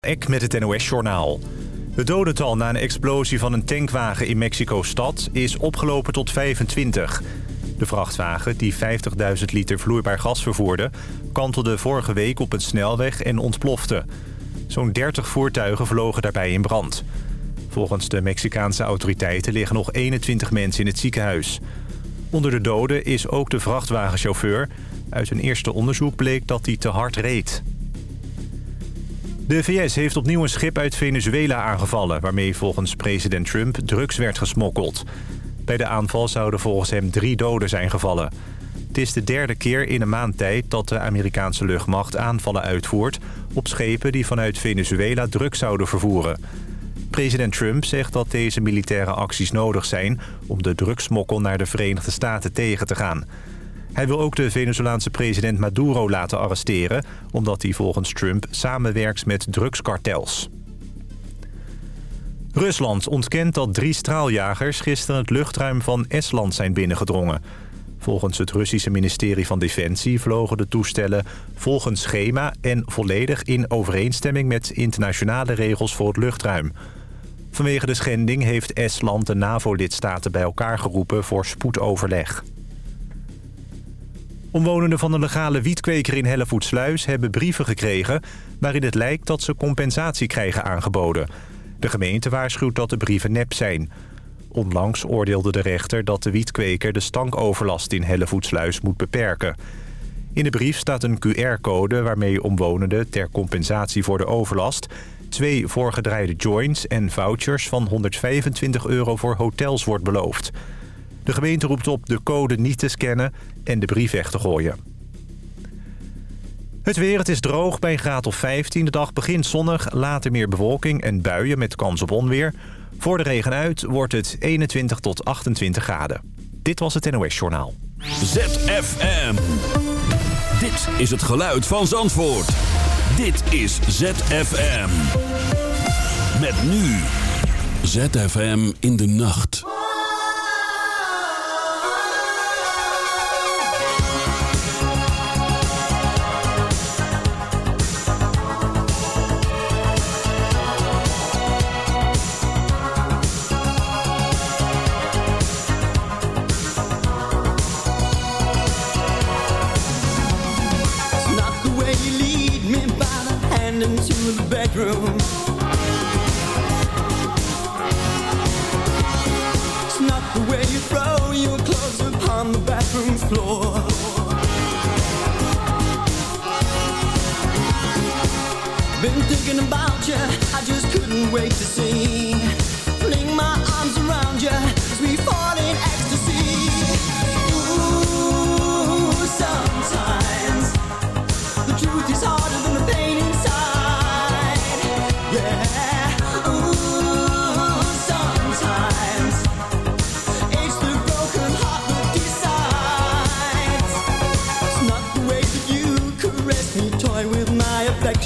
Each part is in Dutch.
Ek met het NOS-journaal. Het dodental na een explosie van een tankwagen in Mexico-stad is opgelopen tot 25. De vrachtwagen, die 50.000 liter vloeibaar gas vervoerde... kantelde vorige week op een snelweg en ontplofte. Zo'n 30 voertuigen vlogen daarbij in brand. Volgens de Mexicaanse autoriteiten liggen nog 21 mensen in het ziekenhuis. Onder de doden is ook de vrachtwagenchauffeur. Uit een eerste onderzoek bleek dat hij te hard reed. De VS heeft opnieuw een schip uit Venezuela aangevallen... waarmee volgens president Trump drugs werd gesmokkeld. Bij de aanval zouden volgens hem drie doden zijn gevallen. Het is de derde keer in een maand tijd dat de Amerikaanse luchtmacht aanvallen uitvoert... op schepen die vanuit Venezuela drugs zouden vervoeren. President Trump zegt dat deze militaire acties nodig zijn... om de drugsmokkel naar de Verenigde Staten tegen te gaan... Hij wil ook de Venezolaanse president Maduro laten arresteren... omdat hij volgens Trump samenwerkt met drugskartels. Rusland ontkent dat drie straaljagers gisteren het luchtruim van Estland zijn binnengedrongen. Volgens het Russische ministerie van Defensie vlogen de toestellen volgens schema... en volledig in overeenstemming met internationale regels voor het luchtruim. Vanwege de schending heeft Estland de NAVO-lidstaten bij elkaar geroepen voor spoedoverleg. Omwonenden van een legale wietkweker in Hellevoetsluis hebben brieven gekregen... waarin het lijkt dat ze compensatie krijgen aangeboden. De gemeente waarschuwt dat de brieven nep zijn. Onlangs oordeelde de rechter dat de wietkweker de stankoverlast in Hellevoetsluis moet beperken. In de brief staat een QR-code waarmee omwonenden ter compensatie voor de overlast... twee voorgedraaide joints en vouchers van 125 euro voor hotels wordt beloofd... De gemeente roept op de code niet te scannen en de brief weg te gooien. Het weer, het is droog bij een graad of 15. De dag begint zonnig, later meer bewolking en buien met kans op onweer. Voor de regen uit wordt het 21 tot 28 graden. Dit was het NOS Journaal. ZFM. Dit is het geluid van Zandvoort. Dit is ZFM. Met nu. ZFM in de nacht. Upon the bathroom floor. Been thinking about you, I just couldn't wait to see.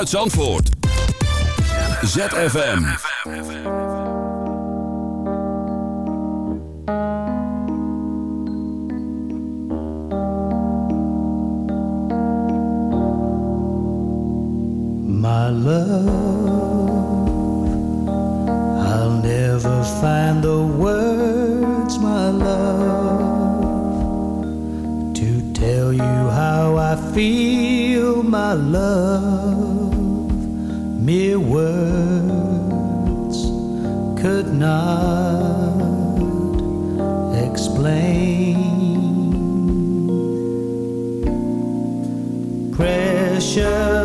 Vanuit Zandvoort. ZFM. My love, I'll never find the words, my love, to tell you how I feel, my love. Mere words could not explain. Precious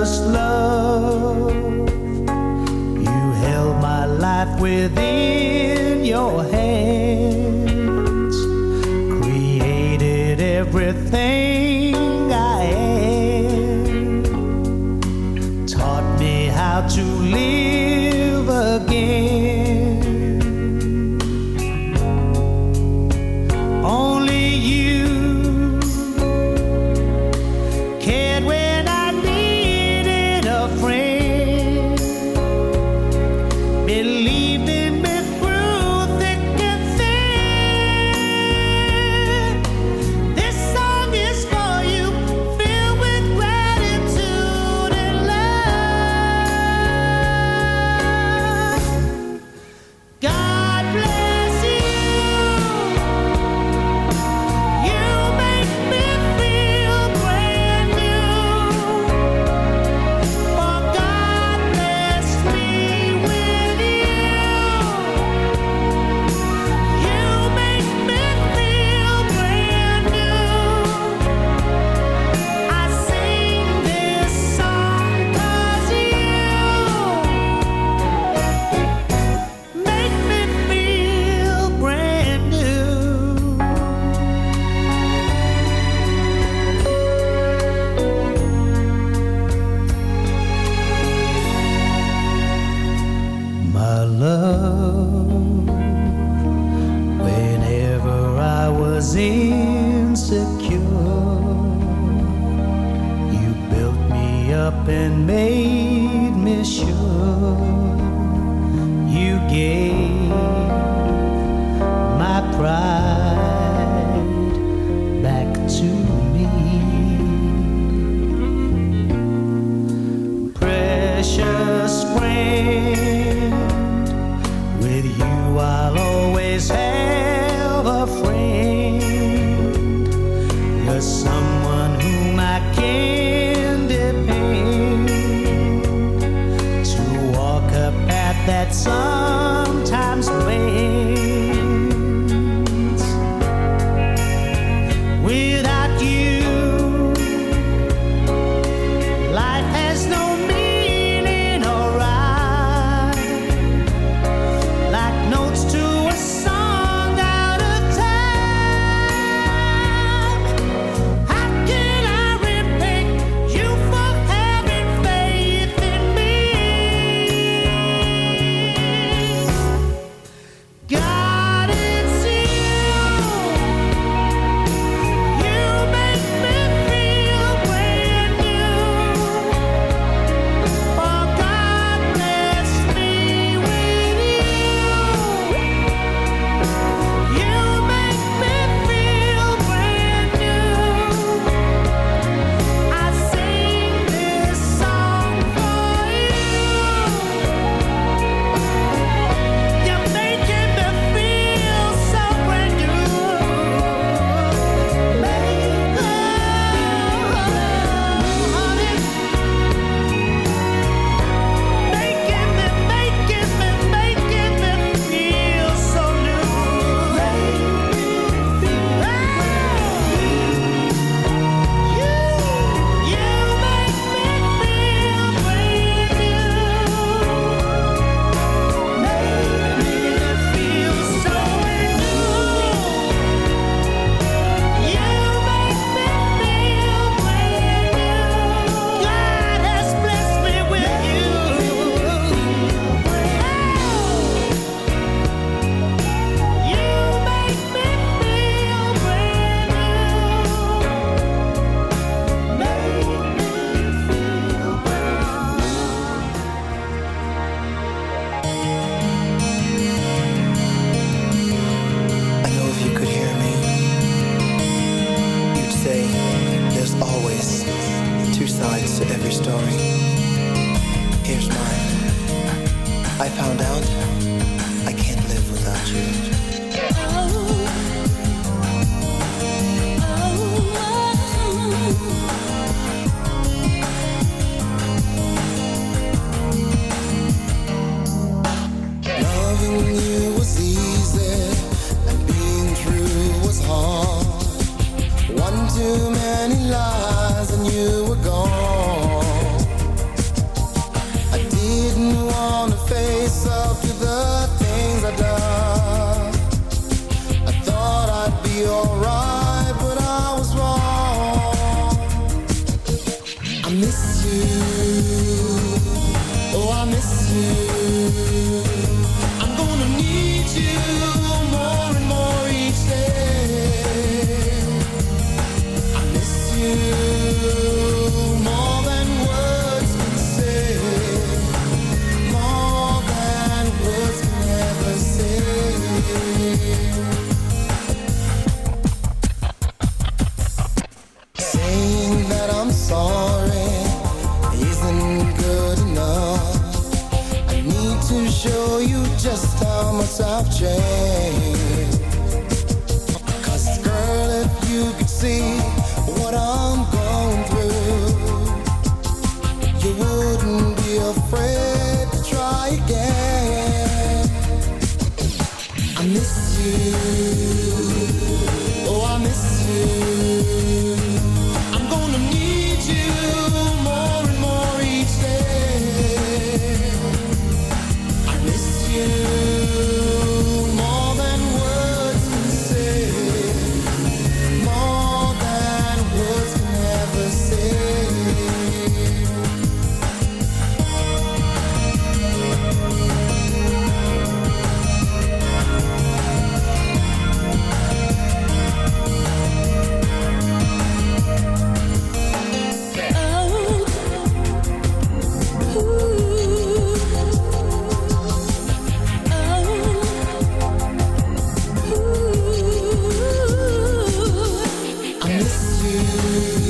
you.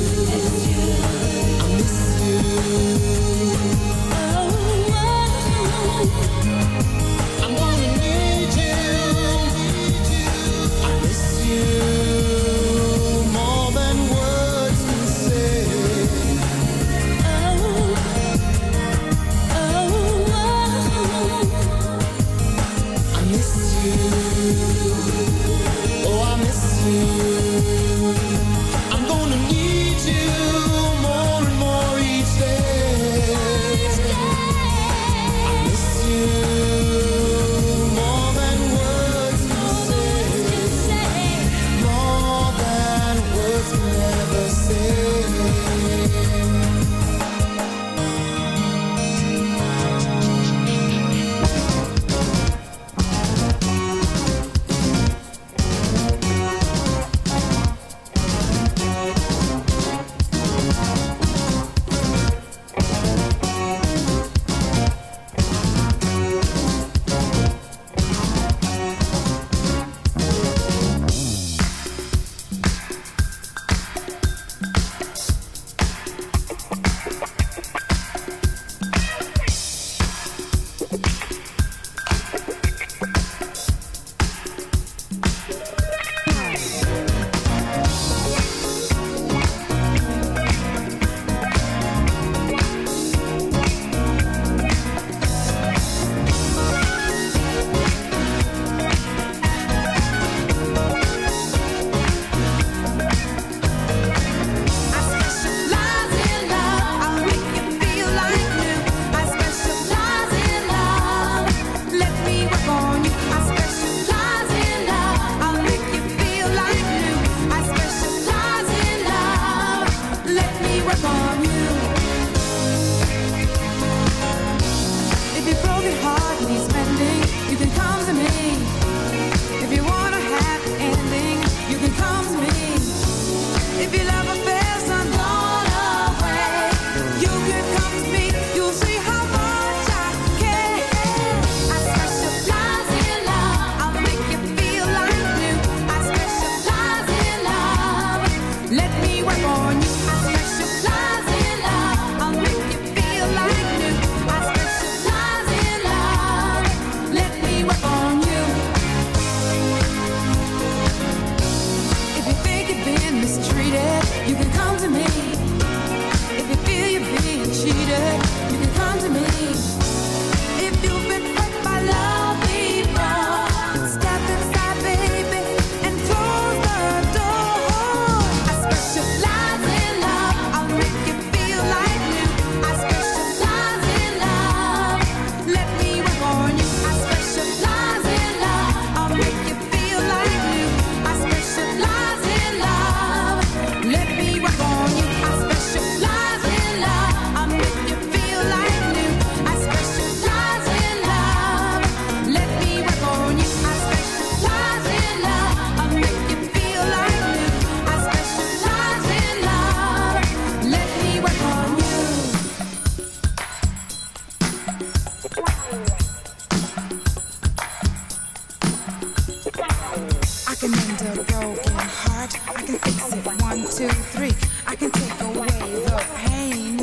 I can take away the pain.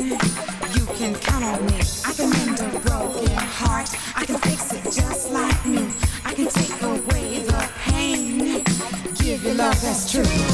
You can count on me. I can mend a broken heart. I can fix it just like new. I can take away the pain. Give you love that's true.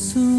Soon.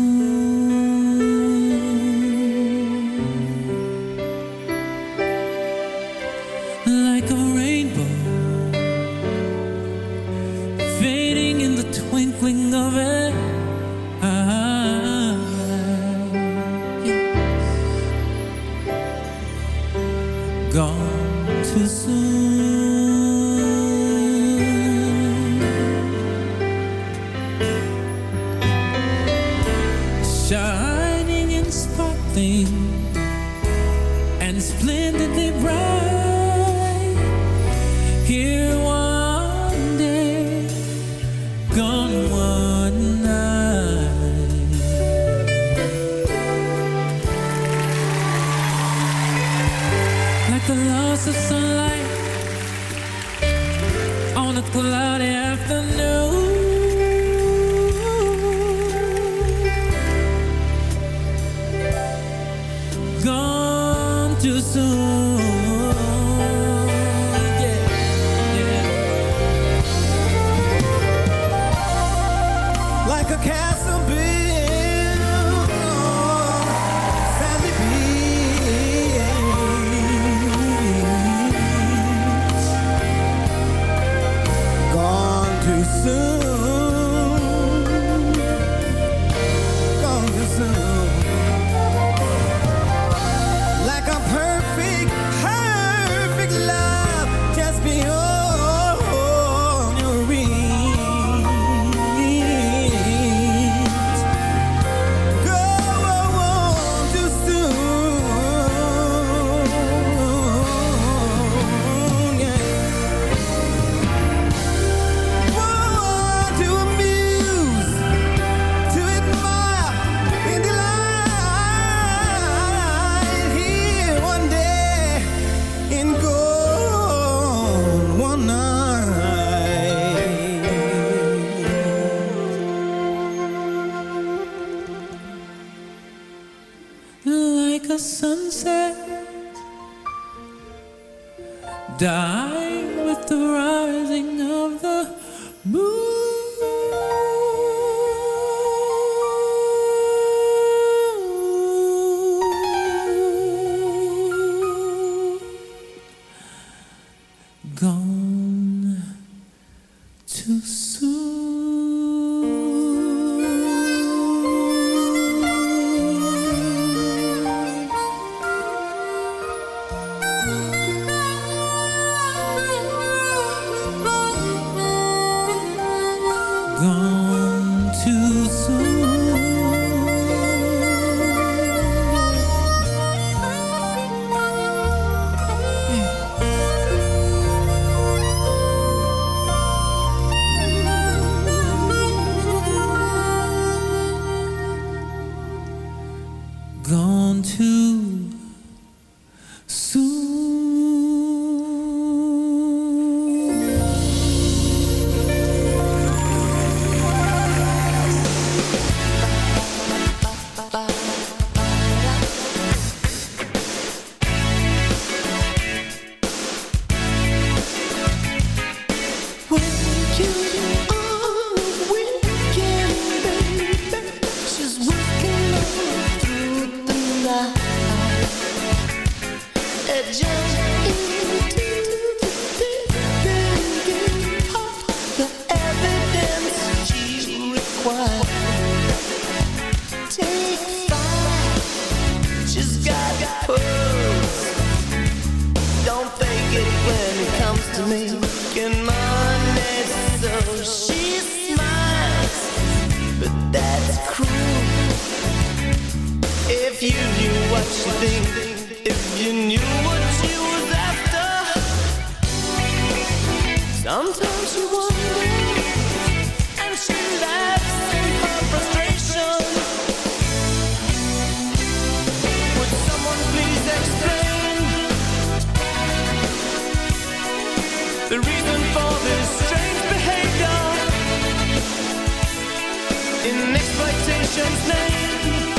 In exploitation's name.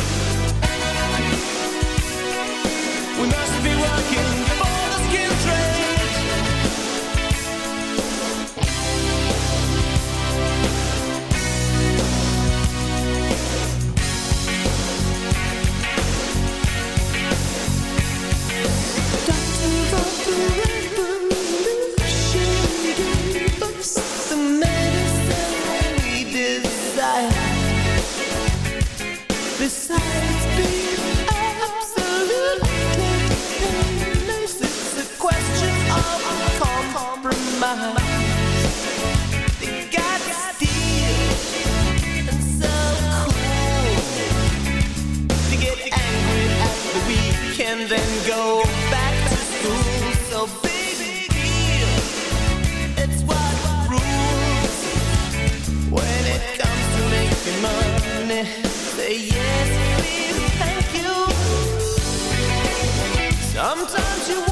We must be working inside Sometimes you